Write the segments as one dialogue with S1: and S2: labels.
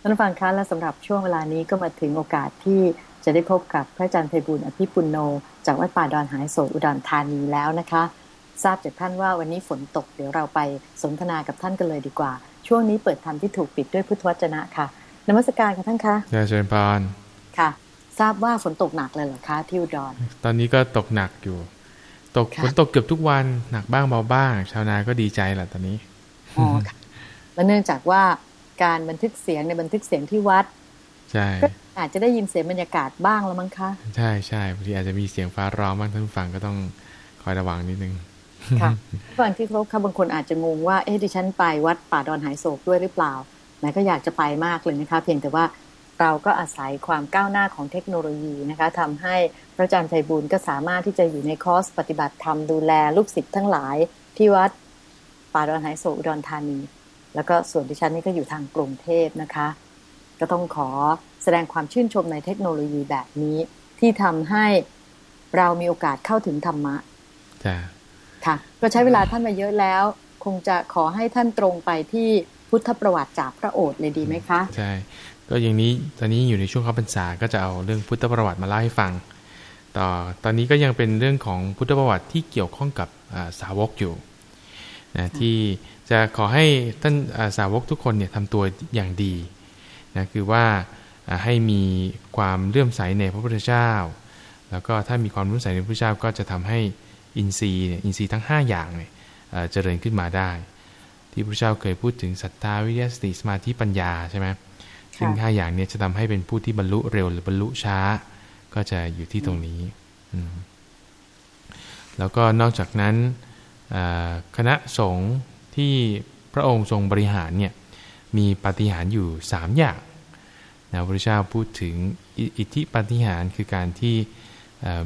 S1: ท่านฟังคะและสำหรับช่วงเวลานี้ก็มาถึงโอกาสที่จะได้พบกับพระอาจารย์ไพบุญอภิปุโน จากวัดป่าดอนหายโศกอุดรธานีแล้วนะคะ ทราบจากท่านว่าวันนี้ฝนตกเดี๋ยวเราไปสนทนากับท่านกันเลยดีกว่า ช่วงนี้เปิดธรรมที่ถูกปิดด้วยพุทธวจนะค่ะนมัสการค่ะท่านคะ
S2: เชิญพร
S1: ค่ะ ทราบว่าฝนตกหนักเลยเหรอคะที่อุดร
S2: ตอนนี้ก็ตกหนักอยู่ ตกฝนตกเกือบทุกวันหนักบ้างเบาบ้าง ชาวนาก็ดีใจแหละตอนนี้
S1: อ๋อค่ะและเนื่องจากว่า การบันทึกเสียงในบันทึกเสียงที่วัด
S2: ใช่
S1: อาจจะได้ยินเสียงบรรยากาศบ้างแล้วมั้งคะ
S2: ใช่ใช่บางทีอาจจะมีเสียงฟ้าร้องบ้างท่านฟังก็ต้องคอยระวังนิดนึง
S1: ค่ะฟังที่เขาค่ะบางคนอาจจะงงว่าเอ๊ะดิฉันไปวัดป่าดอนหายโศกด้วยหรือเปล่าแม่ก็อยากจะไปมากเลยนะคะ เพียงแต่ว่าเราก็อาศัยความก้าวหน้าของเทคโนโลยีนะคะทำให้พระอาจารย์ไพบูลก็สามารถที่จะอยู่ในคอร์สปฏิบัติธรรมดูแลลูกศิษย์ทั้งหลายที่วัดป่าดอนหายโศกอุดรธานี แล้วก็ส่วนที่ฉันนี่ก็อยู่ทางกรุงเทพนะคะ ก็ต้องขอแสดงความชื่นชมในเทคโนโลยีแบบนี้ ที่ทำให้เรามีโอกาสเข้าถึงธรรมะ
S2: จ้ะ
S1: ค่ะ ก็ใช้เวลาท่านมาเยอะแล้ว คงจะขอให้ท่านตรงไปที่พุทธประวัติจากพระโอษฐ์เลยดีไหมคะ
S2: ใช่ก็อย่างนี้ตอนนี้อยู่ในช่วงเข้าพรรษาก็จะเอาเรื่องพุทธประวัติมาเล่าให้ฟัง ต่อตอนนี้ก็ยังเป็นเรื่องของพุทธประวัติที่เกี่ยวข้องกับสาวกอยู่ นะที่จะขอให้ท่านสาวกทุกคนเนี่ยทำตัวอย่างดีนะคือว่าให้มีความเลื่อมใสในพระพุทธเจ้า แล้วก็ถ้ามีความเลื่อมใสในพระพุทธเจ้าก็จะทำให้อินทรีย์เนี่ยอินทรีย์ทั้ง 5 อย่างเนี่ยเจริญขึ้นมาได้ ที่พระเจ้าเคยพูดถึงศรัทธาวิทยาสติสมาธิปัญญาใช่ไหมซึ่งห้าอย่างนี้จะทำให้เป็นผู้ที่บรรลุเร็วหรือบรรลุช้า ก็จะอยู่ที่ตรงนี้ แล้วก็นอกจากนั้น คณะสงฆ์ที่พระองค์ทรงบริหารเนี่ยมีปฏิหารอยู่ 3 อย่างนะพระเจ้าพูดถึงอิทธิปฏิหารคือการที่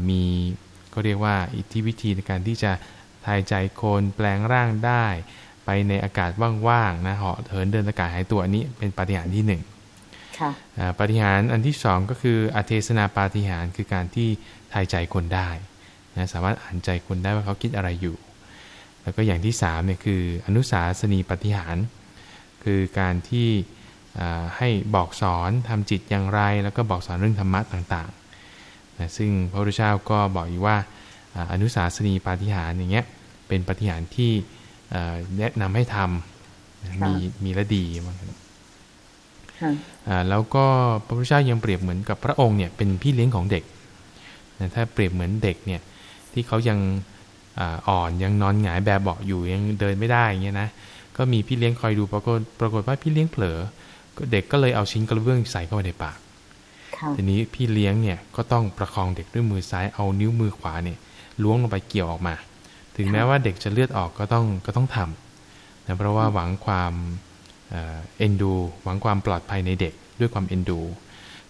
S2: มีก็เรียกว่าอิทธิวิธีในการที่จะทายใจโคนแปลงร่างได้ ไปในอากาศว่างๆนะเหาะเหินเดินอากาศหายตัวนี้เป็นปฏิหารที่หนึ่งปฏิหารอันที่สองก็คืออเทศนาปาฏิหารคือการที่ทายใจคนได้นะสามารถอ่านใจคนได้ว่าเขาคิดอะไรอยู่ แล้วก็อย่างที่สามเนี่ยคืออนุสาสนีปฏิหาร คือการที่ให้บอกสอนทำจิตอย่างไร แล้วก็บอกสอนเรื่องธรรมะต่างๆนะซึ่งพระพุทธเจ้าก็บอกอยู่ว่าอนุสาสนีปฏิหารอย่างเงี้ยเป็นปฏิหารที่แนะนำให้ทำมีมีและดีมากแล้วก็พระพุทธเจ้ายังเปรียบเหมือนกับพระองค์เนี่ยเป็นพี่เลี้ยงของเด็ก ถ้าเปรียบเหมือนเด็กเนี่ยที่เขายัง อ่อนยังนอนหงายแบบเบาอยู่ยังเดินไม่ได้อย่างเงี้ยนะก็มีพี่เลี้ยงคอยดูปรากฏปรากฏว่าพี่เลี้ยงเผลอเด็กก็เลยเอาชิ้นกระเบื้องใส่เข้าไปในปากทีนี้พี่เลี้ยงเนี่ยก็ต้องประคองเด็กด้วยมือซ้ายเอานิ้วมือขวาเนี่ยล้วงลงไปเกี่ยวออกมา ถึงแม้ว่าเด็กจะเลือดออกก็ต้องก็ต้องทำนะเพราะว่าหวังความเอ็นดู หวังความปลอดภัยในเด็กด้วยความเอ็นดู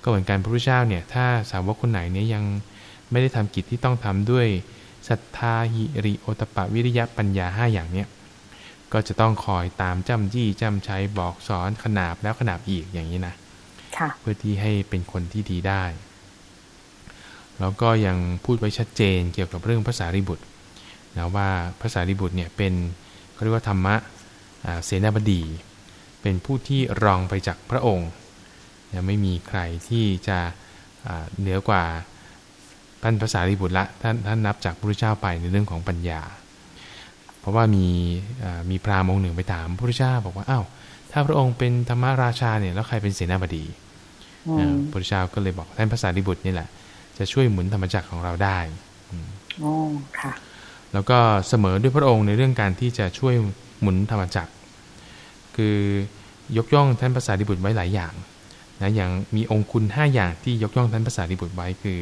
S2: ก็เหมือนกันพระพุทธเจ้าเนี่ยถ้าสาวกคนไหนเนี่ยยังไม่ได้ทำกิจที่ต้องทำด้วย ศรัทธาหิริโอตปะวิริยะปัญญาห้าอย่างเนี้ยก็จะต้องคอยตามจำจี้จำใช้บอกสอนขนาบแล้วขนาบอีกอย่างนี้นะเพื่อที่ให้เป็นคนที่ดีได้ แล้วก็ยังพูดไว้ชัดเจนเกี่ยวกับเรื่องภาษาริบุตรนะว่าภาษาริบุตรเนี่ยเป็นเขาเรียกว่าธรรมะเสนาบดี เป็นผู้ที่รองไปจากพระองค์ ไม่มีใครที่จะเหนือกว่า ท่านภาษาริบุตรละท่านท่านนับจากพระพุทธเจ้าไปในเรื่องของปัญญา เพราะว่ามีมีพราหมณ์องค์หนึ่งไปถามพระพุทธเจ้าบอกว่าอ้าวถ้าพระองค์เป็นธรรมราชาเนี่ยแล้วใครเป็นเสนาบดีพระพุทธเจ้าก็เลยบอกท่านภาษาริบุตรนี่แหละ จะช่วยหมุนธรรมจักรของเราได้
S1: อ๋อค่ะ
S2: แล้วก็เสมอด้วยพระองค์ในเรื่องการที่จะช่วยหมุนธรรมจักร คือยกย่องท่านภาษาริบุตรไว้หลายอย่างนะอย่างมีองคุณห้าอย่างที่ยกย่องท่านภาษาริบุตรไว้คือ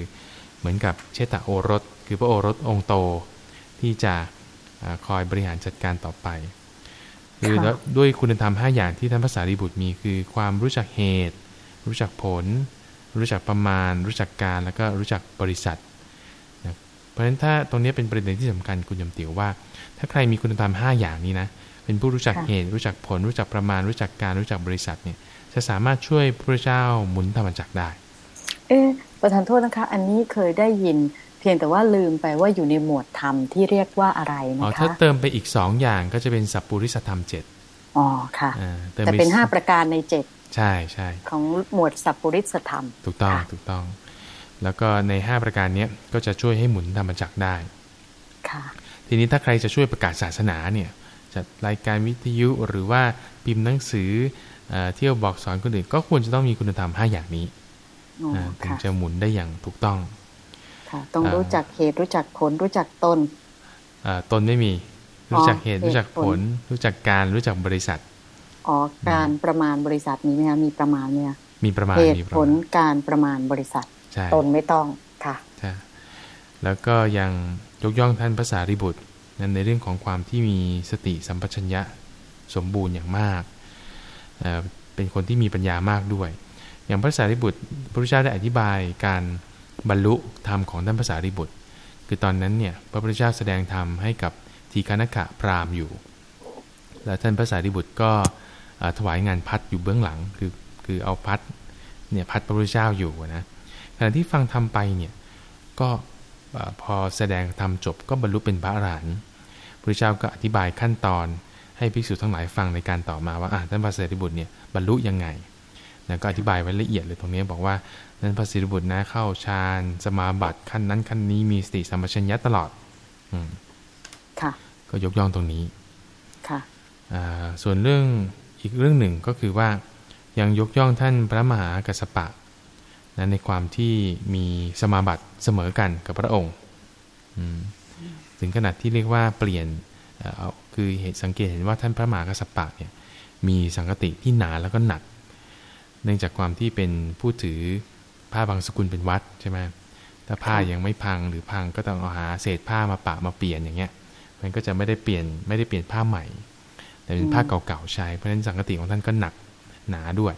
S2: เหมือนกับเชตโอรส คือพระโอรสองโตที่จะคอยบริหารจัดการต่อไปคือด้วยคุณธรรม5อย่างที่ท่านพระสารีบุตรมีคือความรู้จักเหตุ รู้จักผล รู้จักประมาณ รู้จักการแล้วก็รู้จักบริษัทนะเพราะฉะนั้นถ้าตรงนี้เป็นประเด็นที่สำคัญคุณยมเตียวว่า ถ้าใครมีคุณธรรม5อย่างนี้นะเป็นผู้รู้จักเหตุ รู้จักผล รู้จักประมาณ รู้จักการรู้จักบริษัทเนี่ยจะสามารถช่วยพระเจ้าหมุนธรรมจักรได้
S1: เอ๊ประธานโทษนะคะ อันนี้เคยได้ยินเพียงแต่ว่าลืมไปว่าอยู่ในหมวดธรรมที่เรียกว่าอะไรนะคะอ๋อ
S2: ถ้าเติมไปอีกสองอย่างก็จะเป็นสัพปุริสธรรมเจ็ด
S1: อ๋อค่ะแต่เป็นห้าประการในเจ็ด
S2: ใช่ใช่
S1: ของหมวดสัพปริสธรรม
S2: ถูกต้อง
S1: ค่ะ
S2: ถูกต้อง แล้วก็ใน5ประการเนี้ยก็จะช่วยให้หมุนธรรมจักรได้
S1: ค่ะ
S2: ทีนี้ถ้าใครจะช่วยประกาศศาสนาเนี่ยจัดรายการวิทยุหรือว่าพิมพ์หนังสือเอ่อเที่ยวบอกสอนคนอื่นก็ควรจะต้องมีคุณธรรม 5 อย่างนี้
S1: อ๋อ
S2: อ่า ถึง
S1: ค่ะ
S2: จะหมุนได้อย่างถูกต้อง
S1: ค่ะ ต้อง
S2: อ่ารู้
S1: รู้จักเหตุรู้จักผลรู้จักตน
S2: เอ่อตนไม่มี รู้จักเหตุ
S1: เหตุ
S2: รู้จักผ
S1: ผ
S2: ล
S1: ล
S2: รู้จักการรู้จักบริษัท
S1: อ๋อการประมาณบริษัทมีไหมคะมีประมาณเนี่ย
S2: มีประมาณ
S1: เหตุ
S2: มีประ
S1: ผล
S2: มาณ
S1: การประมาณบริษัท
S2: ใช่
S1: ตนไม่ต้องค่ะ
S2: ใช่แล้วก็ยังยกย่องท่านพระสารีบุตรนั้นในเรื่องของความที่มีสติสัมปชัญญะสมบูรณ์อย่างมากเอ่อเป็นคนที่มีปัญญามากด้วย อย่างพระสารีบุตรพระพุทธเจ้าได้อธิบายการบรรลุธรรมของท่านพระสารีบุตร คือตอนนั้นเนี่ยพระพุทธเจ้าแสดงธรรมให้กับทีฆนักะพราหมณ์อยู่ แล้วท่านพระสารีบุตรก็ถวายงานพัดอยู่เบื้องหลัง คือคือเอาพัดเนี่ยพัดพระพุทธเจ้าอยู่นะขณะที่ฟังธรรมไปเนี่ยก็พอแสดงธรรมจบก็บรรลุเป็นพระอรหันต์พระพุทธเจ้าก็อธิบายขั้นตอนให้ภิกษุทั้งหลายฟังในการต่อมาว่าอะท่านพระสารีบุตรเนี่ยบรรลุยังไง นะก็อธิบายไว้ละเอียดเลยตรงนี้บอกว่านั้นพระสารีบุตรนะเข้าฌานสมาบัติขั้นนั้นขั้นนี้มีสติสัมปชัญญะตลอดอม
S1: ค่ะ
S2: ก็ยกย่องตรงนี้
S1: ค่ะ
S2: อ่าส่วนเรื่องอีกเรื่องหนึ่งก็คือว่ายังยกย่องท่านพระมหากัสสปะนะในความที่มีสมาบัติเสมอกันกับพระองค์อืมถึงขนาดที่เรียกว่าเปลี่ยนเอ่อเอาคือเหตุสังเกตเห็นว่าท่านพระมหากัสสปะเนี่ยมีสังกติที่หนาแล้วก็หนัก เนื่องจากความที่เป็นผู้ถือผ้าบางสกุลเป็นวัดใช่ไหมถ้าผ้ายังไม่พังหรือพังก็ต้องเอาหาเศษผ้ามาปะมาเปลี่ยนอย่างเงี้ย มันก็จะไม่ได้เปลี่ยนไม่ได้เปลี่ยนผ้าใหม่ แต่เป็นผ้าเก่าๆใช้เพราะฉะนั้นสังกติของท่านก็หนักหนาด้วย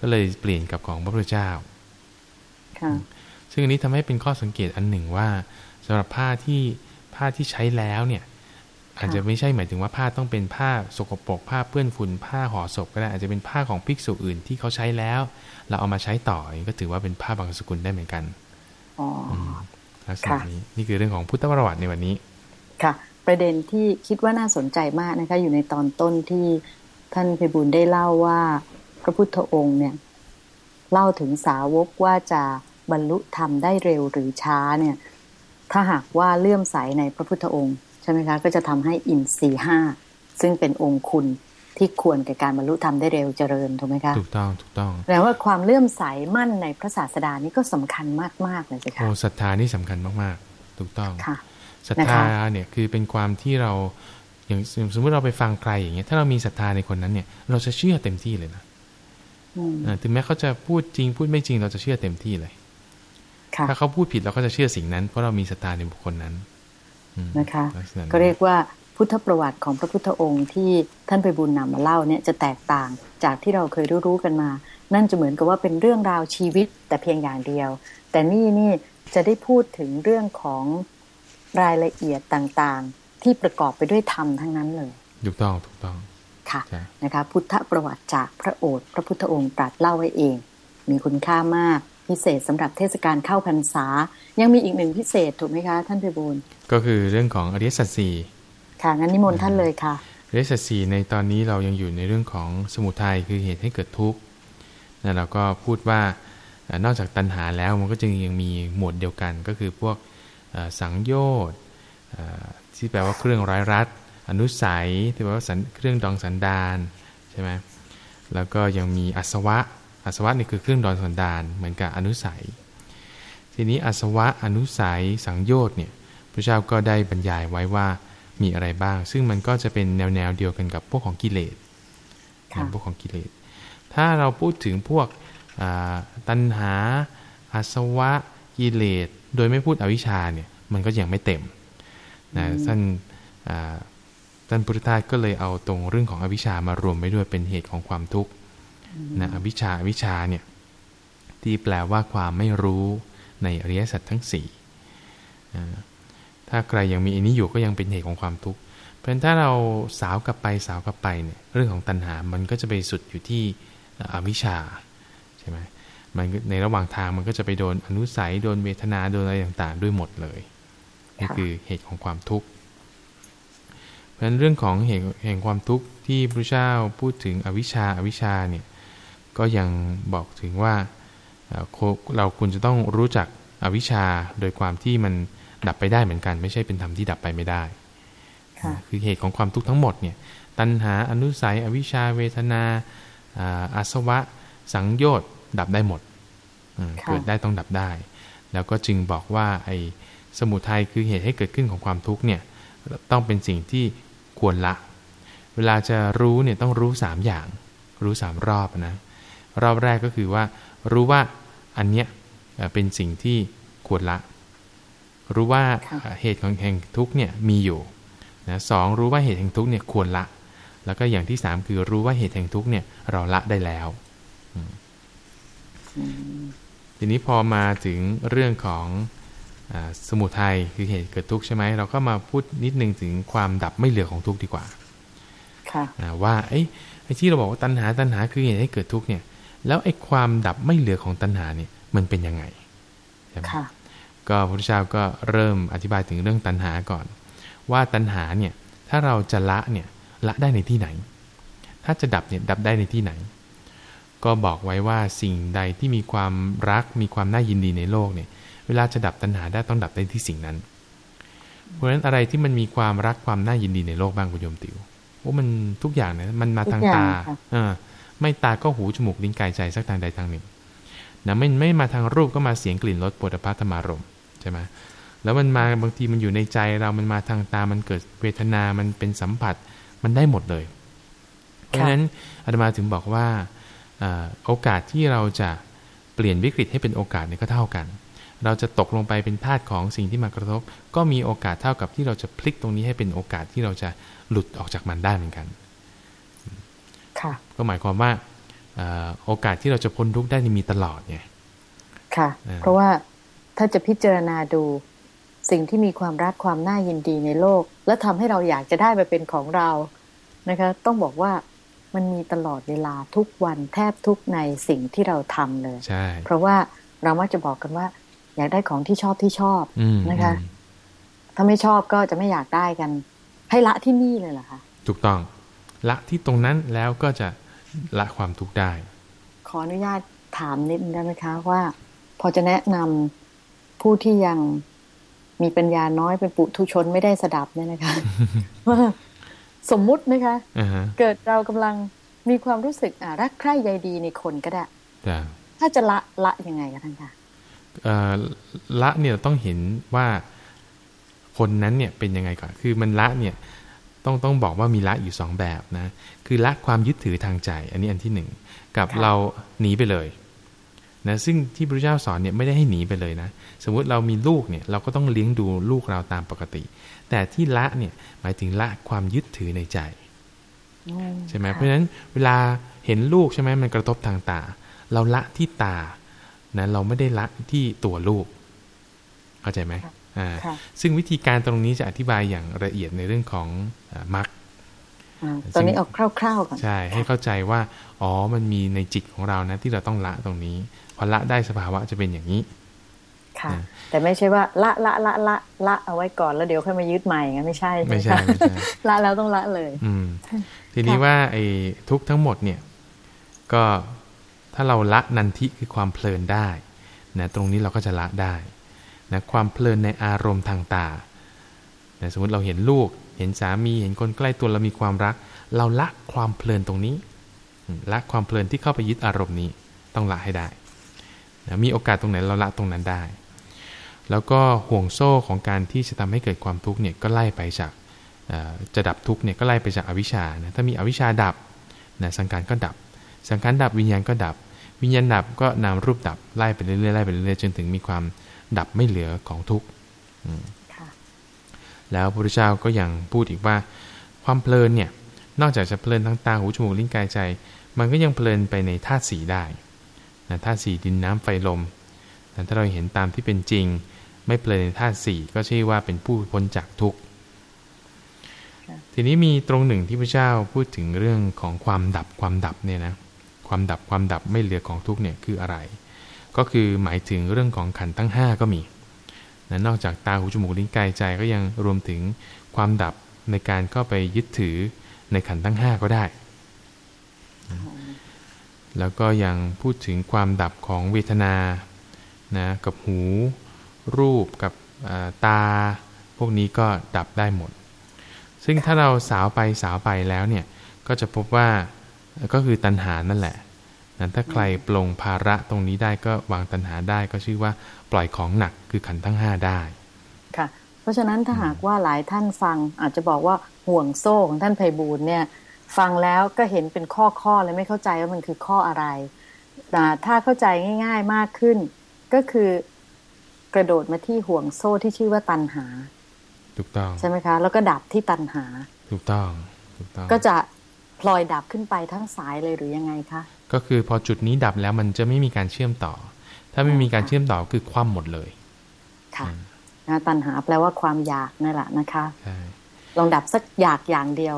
S2: ก็เลยเปลี่ยนกับของพระพุทธเจ้า
S1: ค่ะ
S2: ซึ่งอันนี้ทำให้เป็นข้อสังเกตอันหนึ่งว่าสำหรับผ้าที่ผ้าที่ใช้แล้วเนี่ย อาจจะไม่ใช่หมายถึงว่าผ้าต้องเป็นผ้าสกปรกผ้าเปื้อนฝุ่นผ้าห่อศพก็ได้อาจจะเป็นผ้าของภิกษุอื่นที่เขาใช้แล้ว เราเอามาใช้ต่อก็ถือว่าเป็นผ้าบางสกุลได้เหมือนกัน
S1: อ๋ออ
S2: ลักษณะนี้นี่คือเรื่องของพุทธประวัติในวันนี้
S1: ค่ะ ประเด็นที่คิดว่าน่าสนใจมากนะคะ อยู่ในตอนต้นที่ท่านพิบูลได้เล่าว่าพระพุทธองค์เนี่ย เล่าถึงสาวกว่าจะบรรลุธรรมได้เร็วหรือช้าเนี่ย ถ้าหากว่าเลื่อมใสในพระพุทธองค์ใช่ไหมคะ ก็จะทำให้อินทรีย์ห้าซึ่งเป็นองค์คุณที่ควรแก่การบรรลุธรรมได้เร็วเจริญถูกไหมคะ
S2: ถูกต้องถูกต้อง
S1: แปลว่าความเลื่อมใสมั่นในพระศาสดานี่ก็สำคัญมากๆเลยสิคะ
S2: โอ้ศรัทธานี่สำคัญมากๆ ถูกต้อง
S1: ค่ะ
S2: ศรัท
S1: นะคะ
S2: ธาเนี่ยคือเป็นความที่เราอย่างสมมติเราไปฟังใครอย่างเงี้ยถ้าเรามีศรัทธาในคนนั้นเนี่ย เราจะเชื่อเต็มที่เลยนะ
S1: อืม
S2: เออถึงแม้เขาจะพูดจริงพูดไม่จริงเราจะเชื่อเต็มที่เลย
S1: ค่ะ
S2: ถ้าเขาพูดผิดเราก็จะเชื่อสิ่งนั้น เพราะเรามีศรัทธาในบุคคลนั้นอืม
S1: นะคะ
S2: ลัษณะนั้น
S1: ก็เรียกว่าพุทธประวัติของพระพุทธองค์ที่ท่านไปบุญนำมาเล่าเนี่ยจะแตกต่างจากที่เราเคยรู้ๆกันมา นั่นจะเหมือนกับว่าเป็นเรื่องราวชีวิตแต่เพียงอย่างเดียว แต่นี่นี่จะได้พูดถึงเรื่องของรายละเอียดต่างๆ ที่ประกอบไปด้วยธรรมทั้งนั้นเลย
S2: ถูกต้องถูกต้อง
S1: ค่ะ
S2: ใช่
S1: นะคะ พุทธประวัติจากพระโอษฐ์พระพุทธองค์ตรัสเล่าไว้เอง มีคุณค่ามาก พิเศษสำหรับเทศกาลเข้าพรรษา ยังมีอีกหนึ่งพิเศษถูกไหมคะ ท่านพิบูล
S2: ก็คือเรื่องของอริยสัจสี่
S1: ค่ะงั้นนิมนต์ท่านเลยค่ะ
S2: อริยสัจสี่ในตอนนี้เรายังอยู่ในเรื่องของสมุทัยคือเหตุให้เกิดทุกข์นะเราก็พูดว่าเอ่อนอกจากตัณหาแล้วมันก็จึงยังมีหมวดเดียวกัน ก็คือพวกเอ่อสังโยชน์เอ่อที่แปลว่าเครื่องร้อยรัดอนุสัยที่แปลว่าสันเครื่องดองสันดานใช่ไหมแล้วก็ยังมีอาสวะ อาสวะนี่คือเครื่องดองสันดานเหมือนกับอนุสัย ทีนี้อาสวะอนุสัยสังโยชน์เนี่ยพระเจ้าก็ได้บรรยายไว้ว่ามีอะไรบ้าง ซึ่งมันก็จะเป็นแนวแนวๆเดียวกันกับพวกของกิเลส
S1: ค่ะ
S2: พวกของกิเลส ถ้าเราพูดถึงพวกอ่าตัณหาอาสวะกิเลส โดยไม่พูดอวิชชาเนี่ยมันก็ยังไม่เต็มนะท่านอ่าท่านพุทธทาสก็เลยเอาตรงเรื่องของอวิชชามารวมไว้ด้วยเป็นเหตุของความทุกข์ นะอวิชชาอวิชชาเนี่ยที่แปลว่าความไม่รู้ในอริยสัจทั้งสี่ถ้าใครยังมีอันนี้อยู่ก็ยังเป็นเหตุของความทุกข์ เพราะฉะนั้นถ้าเราสาวกลับไปสาวกลับไปเนี่ยเรื่องของตัณหา มันก็จะไปสุดอยู่ที่อวิชชาใช่ไหมมันในระหว่างทางมันก็จะไปโดนอนุสัยโดนเวทนาโดนอะไรต่างๆ ด้วยหมดเลยนี่
S1: คื
S2: อเหตุของความทุกข์ เพราะฉะนั้นเรื่องของเหตุแห่งความทุกข์ที่พระเจ้าพูดถึงอวิชชาอวิชชาเนี่ย ก็ยังบอกถึงว่าเราควรจะต้องรู้จักอวิชชาโดยความที่มันดับไปได้เหมือนกัน ไม่ใช่เป็นธรรมที่ดับไปไม่ได้คือเหตุของความทุกข์ทั้งหมดเนี่ยตัณหาอนุสัย อวิชชาเวทนาอาสวะ สังโยชน์ดับได้หมดเกิดได้ต้องดับได้ แล้วก็จึงบอกว่าไอ้สมุทัยคือเหตุให้เกิดขึ้นของความทุกข์เนี่ยต้องเป็นสิ่งที่ควรละ เวลาจะรู้เนี่ยต้องรู้สามอย่าง รู้สามรอบนะ รอบแรกก็คือว่า รู้ว่าอันเนี้ยเป็นสิ่งที่ควรละ รู้ว่าเหตุของแห่งทุกเนี่ยมีอยู่นะสองรู้ว่าเหตุแห่งทุกเนี่ยควรละ แล้วก็อย่างที่สามคือรู้ว่าเหตุแห่งทุกเนี่ยเราละได้แล้วทีนี้พอมาถึงเรื่องของอสมุทัยคือเหตุเกิดทุกข์ใช่ไหมเราก็มาพูดนิดนึงถึงความดับไม่เหลือของทุกข์ดีกว่า ค่ะว่าไอ้ไอ้ที่เราบอกว่าตัณหาตัณหาคือเหตุให้เกิดทุกข์เนี่ย แล้วไอ้ความดับไม่เหลือของตัณหาเนี่ยมันเป็นยังไงใช่ไหมก็พระพุทธเจ้าก็เริ่มอธิบายถึงเรื่องตัณหาก่อน ว่าตัณหาเนี่ยถ้าเราจะละเนี่ยละได้ในที่ไหน ถ้าจะดับเนี่ยดับได้ในที่ไหน ก็บอกไว้ว่าสิ่งใดที่มีความรักมีความน่ายินดีในโลกเนี่ยเวลาจะดับตัณหาได้ต้องดับได้ที่สิ่งนั้น เพราะฉะนั้นอะไรที่มันมีความรักความน่ายินดีในโลกบ้างคุณโยมติวโอ้มันทุกอย่างเนี่ยมันมาทางตาอ่าไม่ ตาก็หูจมูกลิ้นกายใจสักทางใดทางหนึ่งนะไม่ไม่มาทางรูปก็มาเสียงกลิ่นรสปุถะพัธมารมใช่ไหมแล้วมันมาบางทีมันอยู่ในใจเรามันมาทางตามันเกิดเวทนา มันเป็นสัมผัสมันได้หมดเลย เพราะฉะนั้นอาตมาถึงบอกว่าโอกาสที่เราจะเปลี่ยนวิกฤตให้เป็นโอกาสเนี่ยก็เท่ากัน เราจะตกลงไปเป็นทาสของสิ่งที่มากระทบ ก็มีโอกาสเท่ากับที่เราจะพลิกตรงนี้ให้เป็นโอกาสที่เราจะหลุดออกจากมันได้เหมือนกัน ก็หมายความว่าโอกาสที่เราจะพ้นทุกข์ได้มีตลอดไง
S1: ค่ะ เพราะว่าถ้าจะพิจารณาดูสิ่งที่มีความรักความน่ายินดีในโลก และทำให้เราอยากจะได้ไปเป็นของเรานะคะ ต้องบอกว่ามันมีตลอดเวลาทุกวันแทบทุกในสิ่งที่เราทำเลยใช่เพราะว่าเรามักจะบอกกันว่า อยากได้ของที่ชอบที่ชอบนะคะ ถ้าไม่ชอบก็จะไม่อยากได้กัน ให้ละที่นี่เลยเหรอคะ
S2: ถูกต้อง ละที่ตรงนั้นแล้วก็จะละความทุกข์ได้
S1: ขออนุญาตถามนิดได้ไหมคะว่า พอจะแนะนำผู้ที่ยังมีปัญญาน้อยเป็นปุถุชนไม่ได้สดับเนี่ยนะคะว่าสมมุตินะคะ uh-huh. เกิดเรากำลังมีความรู้สึกรักใคร่ใยดีในคนก็ได้ถ้าจะละละยังไงคะท่านคะ
S2: ละเนี่ยต้องเห็นว่าคนนั้นเนี่ยเป็นยังไงก่อน คือมันละเนี่ย ต้องต้องบอกว่ามีละอยู่สองแบบนะ คือละความยึดถือทางใจ อันนี้อันที่หนึ่งกับเราหนีไปเลยนะซึ่งที่พระเจ้าสอนเนี่ยไม่ได้ให้หนีไปเลยนะ สมมุติเรามีลูกเนี่ยเราก็ต้องเลี้ยงดูลูกเราตามปกติ แต่ที่ละเนี่ยหมายถึงละความยึดถือในใจใช่ไหมเพราะฉะนั้นเวลาเห็นลูกใช่ไหมมันกระทบทางตา เราละที่ตานะเราไม่ได้ละที่ตัวลูก เข้าใจไหมอ่า ซึ่งวิธีการตรงนี้จะอธิบายอย่างละเอียดในเรื่องของมรรค
S1: ตอนนี้ออกคร่าวๆก่อน
S2: ใช่ ให้เข้าใจว่า อ๋อมันมีในจิตของเรานะ ที่เราต้องละตรงนี้พอละได้สภาวะจะเป็นอย่างนี้
S1: ค่ะ แต่ไม่ใช่ว่า ละละละละละเอาไว้ก่อนแล้วเดี๋ยวค่อยมายึดใหม่ไงไม่ใช่
S2: ไม่ใช่ไม่ใช่
S1: ละแล้วต้องละเลย
S2: อืม ทีนี้ว่าไอ้ทุกทั้งหมดเนี่ย ก็ถ้าเราละนันทิคือความเพลินได้นะตรงนี้เราก็จะละได้ นะความเพลินในอารมณ์ทางตานะสมมติเราเห็นลูก เห็นสามี เห็นคนใกล้ตัวเรามีความรัก เราละความเพลินตรงนี้ ละความเพลินที่เข้าไปยึดอารมณ์นี้ ต้องละให้ได้นะมีโอกาสตรงไหนเราละตรงนั้นได้ แล้วก็ห่วงโซ่ของการที่จะทำให้เกิดความทุกข์เนี่ยก็ไล่ไปจากจะดับทุกข์เนี่ยก็ไล่ไปจากอวิชชานะถ้ามีอวิชชาดับนะสังขารก็ดับ สังขารดับวิญญาณก็ดับ วิญญาณดับก็นามรูปดับไล่ไปเรื่อยๆไล่ไปเรื่อยๆจนถึงมีความ ดับไม่เหลือของทุกข์แล้วพระพุทธเจ้าก็ยังพูดอีกว่า ความเพลินเนี่ย นอกจากจะเพลินทั้งตาหูจมูกลิ้นกายใจ มันก็ยังเพลินไปในธาตุสีได้นะธาตุสี่ดินน้ำไฟลมแต่ถ้าเราเห็นตามที่เป็นจริง ไม่เพลินในธาตุสี่ก็ชื่อว่าเป็นผู้พ้นจากทุกข์ทีนี้มีตรงหนึ่งที่พระเจ้าพูดถึงเรื่องของความดับความดับเนี่ยนะความดับความดับไม่เหลือของทุกเนี่ยคืออะไร ก็คือหมายถึงเรื่องของขันทั้ง 5 ก็มีนะนอกจากตาหูจมูกลิ้นกายใจก็ยังรวมถึงความดับในการเข้าไปยึดถือในขันทั้ง 5 ก็ได้ แล้วก็ยังพูดถึงความดับของเวทนานะกับหูรูปกับตา พวกนี้ก็ดับได้หมด ซึ่งถ้าเราสาวไปสาวไปแล้วเนี่ยก็จะพบว่าก็คือตัณหานั่นแหละ นั้นถ้าใครปลงภาระตรงนี้ได้ก็วางตัณหาได้ก็ชื่อว่าปล่อยของหนักคือขันทั้งห้าได้
S1: ค่ะ เพราะฉะนั้นถ้าหากว่าหลายท่านฟังอาจจะบอกว่าห่วงโซ่ของท่านไพบูลเนี่ย ฟังแล้วก็เห็นเป็นข้อข้อเลยไม่เข้าใจว่ามันคือข้ออะไรแต่ถ้าเข้าใจง่าย ๆมากขึ้น ก็คือกระโดดมาที่ห่วงโซ่ที่ชื่อว่าตันหา
S2: ถูกต้อง
S1: ใช่ไหมคะ แล้วก็ดับที่ตันหา
S2: ถูกต้องถูกต้อง
S1: ก็จะพลอยดับขึ้นไปทั้งสายเลยหรือยังไงคะ
S2: ก็คือพอจุดนี้ดับแล้วมันจะไม่มีการเชื่อมต่อ ถ้าไม่มีการเชื่อมต่อคือคว่ำหมดเลย
S1: ค่ะนะตันหาแปลว่าความอยากนั่นแหละนะคะ
S2: ใช่
S1: ลองดับสักอยากอย่างเดียว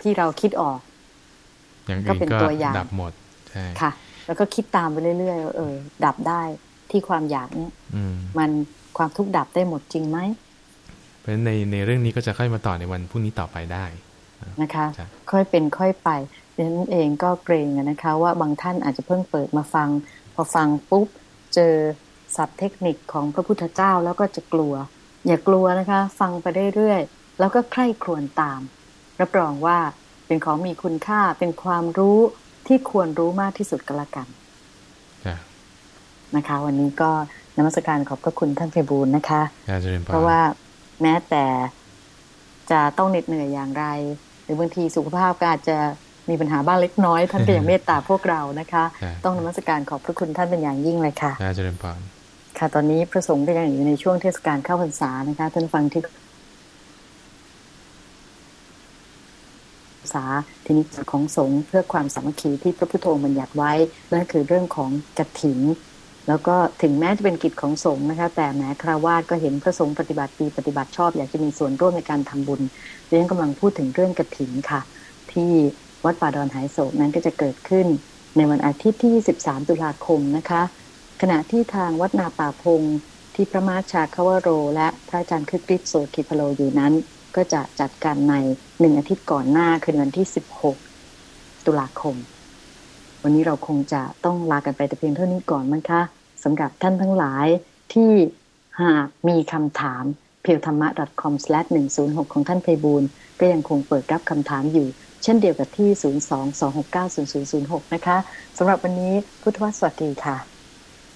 S1: ที่เราคิดออก
S2: ก็เป็นตัวอย่างดับหมดใช่
S1: ค่ะ แล้วก็คิดตามไปเรื่อยๆเออ ดับได้ที่ความอยากเนี้ยมันความทุกข์ดับได้หมดจริงไหม
S2: เพราะในในเรื่องนี้ก็จะค่อยมาต่อในวันพรุ่งนี้ต่อไปได้
S1: นะคะ ค่อยเป็นค่อยไป ดังนั้นเองก็เกรงนะคะ ว่าบางท่านอาจจะเพิ่งเปิดมาฟัง พอฟังปุ๊บเจอศัพท์เทคนิคของพระพุทธเจ้าแล้วก็จะกลัว อย่ากลัวนะคะ ฟังไปเรื่อยๆแล้วก็ใคร่ครวญตาม รับรองว่าเป็นของมีคุณค่าเป็นความรู้ที่ควรรู้มากที่สุดก็แล้วกันนะคะ วันนี้ก็นมัสการขอบพระคุณท่านเพบูลนะคะ เพราะว่าแม้แต่จะต้องเหน็ดเหนื่อยอย่างไร หรือบางทีสุขภาพก็อาจจะ มีปัญหาบ้างเล็กน้อย ท่านก็ยังเมตตาพวกเรานะคะ ต้องนมัสการขอบพระคุณท่านเป็นอย่างยิ่งเลยค่ะ
S2: อาจารย์พร
S1: ค่ะ ตอนนี้พระสงฆ์ก็ยังอยู่ในช่วงเทศกาลเข้าพรรษานะคะท่านฟังที่ษาทีนี้ของสงฆ์เพื่อความสามัคคีที่พระพุทโธบัญญัติไว้นั่นคือเรื่องของกถิน แล้วก็ถึงแม้จะเป็นกิจของสงฆ์นะคะ แต่แม้คราวาสก็เห็นพระสงฆ์ปฏิบัติดีปฏิบัติชอบ อยากจะมีส่วนร่วมในการทำบุญเรื่องกำลังพูดถึงเรื่องกถินค่ะ ที่ วัดป่าดอนหายโศกนั้นก็จะเกิดขึ้นในวันอาทิตย์ที่13ตุลาคมนะคะ ขณะที่ทางวัดนาป่าพงที่พระมาชาคาวโร และพระอาจารย์คึกฤทธิ์โสคิพโลอยู่นั้น ก็จะจัดการในหนึ่งอาทิตย์ก่อนหน้าคือวันที่ 16 ตุลาคม วันนี้เราคงจะต้องลากันไปแต่เพียงเท่านี้ก่อนมั้งคะสำหรับท่านทั้งหลายที่หากมีคำถามเพียวธรรมะ .com/106 ของท่านเพบูลก็ยังคงเปิดรับคำถามอยู่ เช่นเดียวกับที่ 022690006 นะคะสำหรับวันนี้พุทธวสวัสดีค่ะ